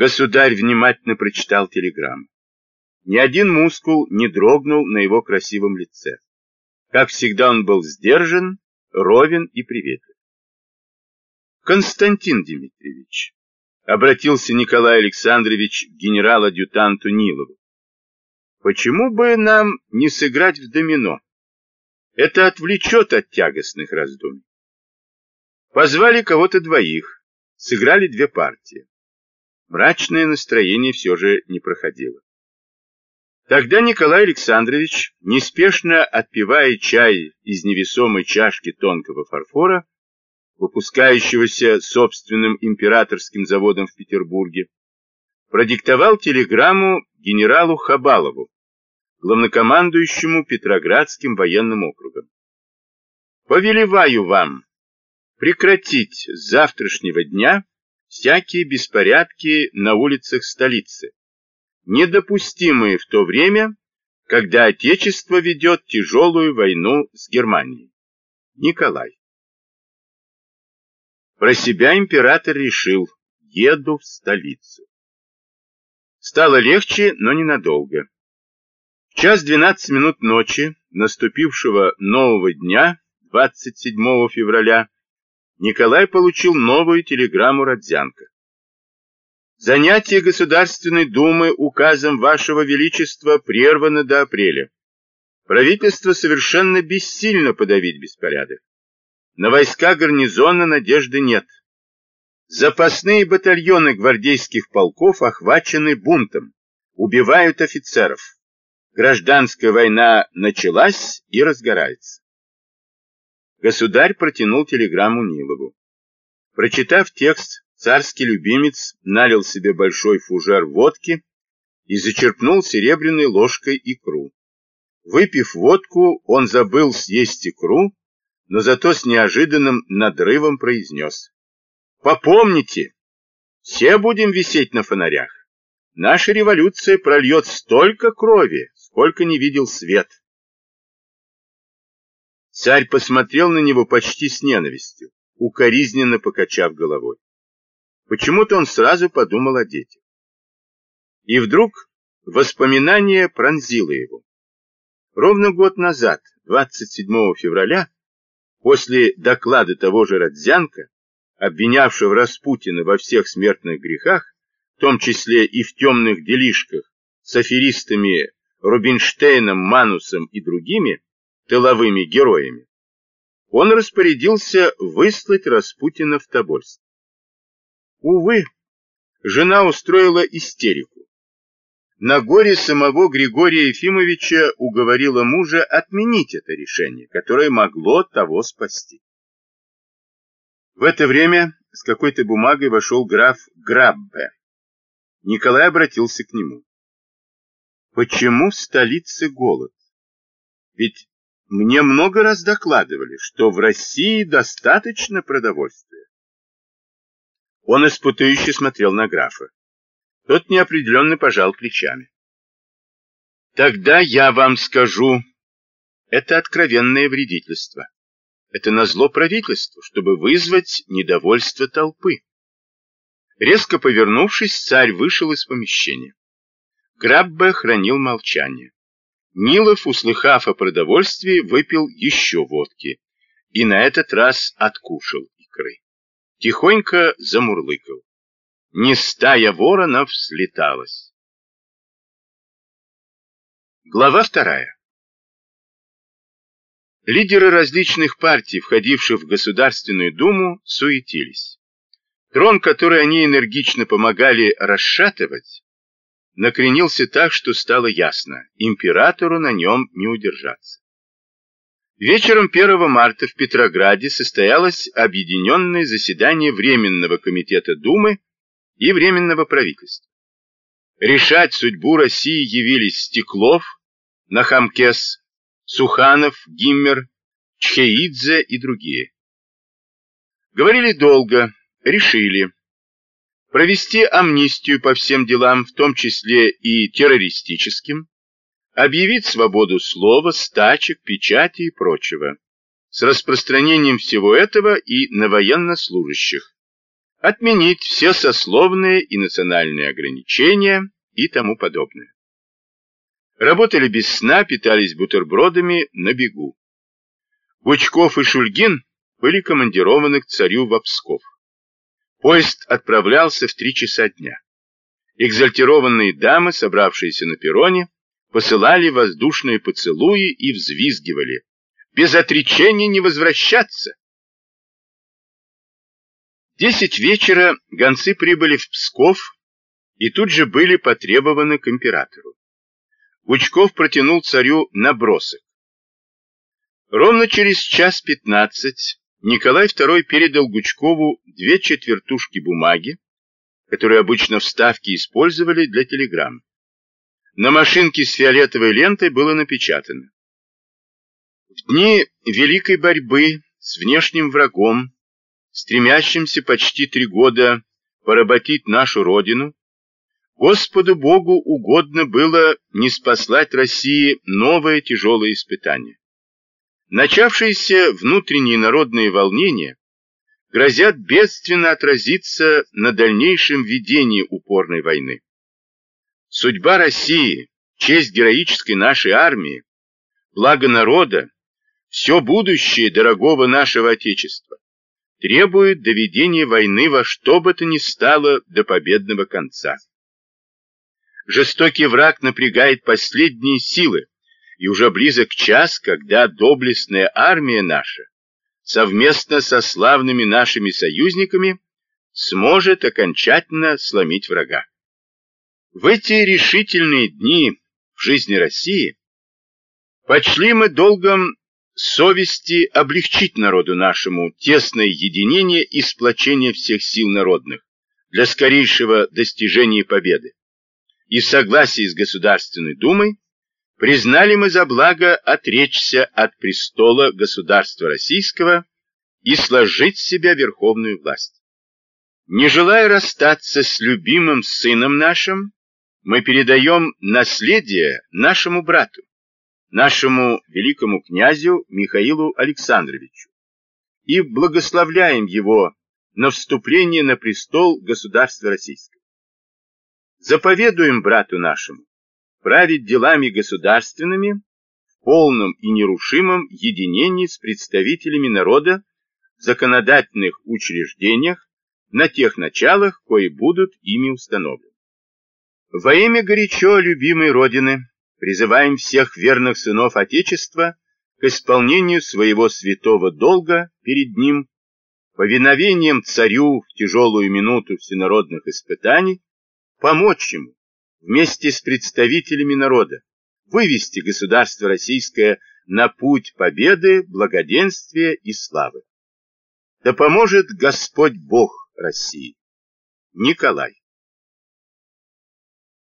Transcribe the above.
Государь внимательно прочитал телеграмму. Ни один мускул не дрогнул на его красивом лице. Как всегда он был сдержан, ровен и приветлив. Константин Дмитриевич, обратился Николай Александрович к генерал-адъютанту Нилову. Почему бы нам не сыграть в домино? Это отвлечет от тягостных раздумий. Позвали кого-то двоих, сыграли две партии. Мрачное настроение все же не проходило. Тогда Николай Александрович, неспешно отпивая чай из невесомой чашки тонкого фарфора, выпускающегося собственным императорским заводом в Петербурге, продиктовал телеграмму генералу Хабалову, главнокомандующему Петроградским военным округом. «Повелеваю вам прекратить с завтрашнего дня всякие беспорядки на улицах столицы, недопустимые в то время, когда Отечество ведет тяжелую войну с Германией. Николай. Про себя император решил, еду в столицу. Стало легче, но ненадолго. В час 12 минут ночи наступившего нового дня, 27 февраля, Николай получил новую телеграмму Родзянко. Занятие Государственной Думы указом Вашего Величества прервано до апреля. Правительство совершенно бессильно подавить беспорядок. На войска гарнизона надежды нет. Запасные батальоны гвардейских полков охвачены бунтом, убивают офицеров. Гражданская война началась и разгорается. Государь протянул телеграмму Нилову. Прочитав текст, царский любимец налил себе большой фужер водки и зачерпнул серебряной ложкой икру. Выпив водку, он забыл съесть икру, но зато с неожиданным надрывом произнес. «Попомните, все будем висеть на фонарях. Наша революция прольет столько крови, сколько не видел свет». Царь посмотрел на него почти с ненавистью, укоризненно покачав головой. Почему-то он сразу подумал о детях. И вдруг воспоминание пронзило его. Ровно год назад, 27 февраля, после доклада того же Родзянко, обвинявшего Распутина во всех смертных грехах, в том числе и в темных делишках с аферистами Рубинштейном, Манусом и другими, тыловыми героями, он распорядился выслать Распутина в Тобольск. Увы, жена устроила истерику. На горе самого Григория Ефимовича уговорила мужа отменить это решение, которое могло того спасти. В это время с какой-то бумагой вошел граф Граббе. Николай обратился к нему. Почему в столице голод? Ведь мне много раз докладывали, что в России достаточно продовольствия. Он испытующе смотрел на графа. Тот неопределенно пожал плечами. Тогда я вам скажу, это откровенное вредительство. Это назло правительству, чтобы вызвать недовольство толпы. Резко повернувшись, царь вышел из помещения. Граббе хранил молчание. Нилов, услыхав о продовольствии, выпил еще водки и на этот раз откушал икры. Тихонько замурлыкал. Не стая воронов слеталась. Глава вторая. Лидеры различных партий, входивших в Государственную Думу, суетились. Трон, который они энергично помогали расшатывать, накренился так, что стало ясно, императору на нем не удержаться. Вечером 1 марта в Петрограде состоялось объединенное заседание Временного комитета Думы и Временного правительства. Решать судьбу России явились Стеклов, Нахамкес, Суханов, Гиммер, Чхеидзе и другие. Говорили долго, решили провести амнистию по всем делам, в том числе и террористическим, объявить свободу слова, стачек, печати и прочего, с распространением всего этого и на военнослужащих, отменить все сословные и национальные ограничения и тому подобное. Работали без сна, питались бутербродами на бегу. Гучков и Шульгин были командированы к царю в Псков. Поезд отправлялся в три часа дня. Экзальтированные дамы, собравшиеся на перроне, посылали воздушные поцелуи и взвизгивали. Без отречения не возвращаться. Десять вечера гонцы прибыли в Псков и тут же были потребованы к императору. Гучков протянул царю набросок. Ровно через час пятнадцать Николай II передал Гучкову две четвертушки бумаги, которые обычно в Ставке использовали для телеграмм. На машинке с фиолетовой лентой было напечатано. В дни великой борьбы с внешним врагом, стремящимся почти три года поработить нашу Родину, Господу Богу угодно было не спаслать России новое тяжелое испытание. Начавшиеся внутренние народные волнения грозят бедственно отразиться на дальнейшем ведении упорной войны. Судьба России, честь героической нашей армии, благо народа, все будущее дорогого нашего Отечества требует доведения войны во что бы то ни стало до победного конца. Жестокий враг напрягает последние силы, и уже близок час, когда доблестная армия наша, совместно со славными нашими союзниками, сможет окончательно сломить врага. В эти решительные дни в жизни России почли мы долгом совести облегчить народу нашему тесное единение и сплочение всех сил народных для скорейшего достижения победы. И в с Государственной Думой признали мы за благо отречься от престола государства российского и сложить в себя верховную власть. Не желая расстаться с любимым сыном нашим, мы передаем наследие нашему брату, нашему великому князю Михаилу Александровичу, и благословляем его на вступление на престол государства российского. Заповедуем брату нашему править делами государственными в полном и нерушимом единении с представителями народа в законодательных учреждениях на тех началах, кои будут ими установлены. Во имя горячо любимой Родины призываем всех верных сынов Отечества к исполнению своего святого долга перед Ним, повиновением царю в тяжелую минуту всенародных испытаний, помочь ему, вместе с представителями народа вывести государство российское на путь победы, благоденствия и славы. Да поможет Господь Бог России. Николай.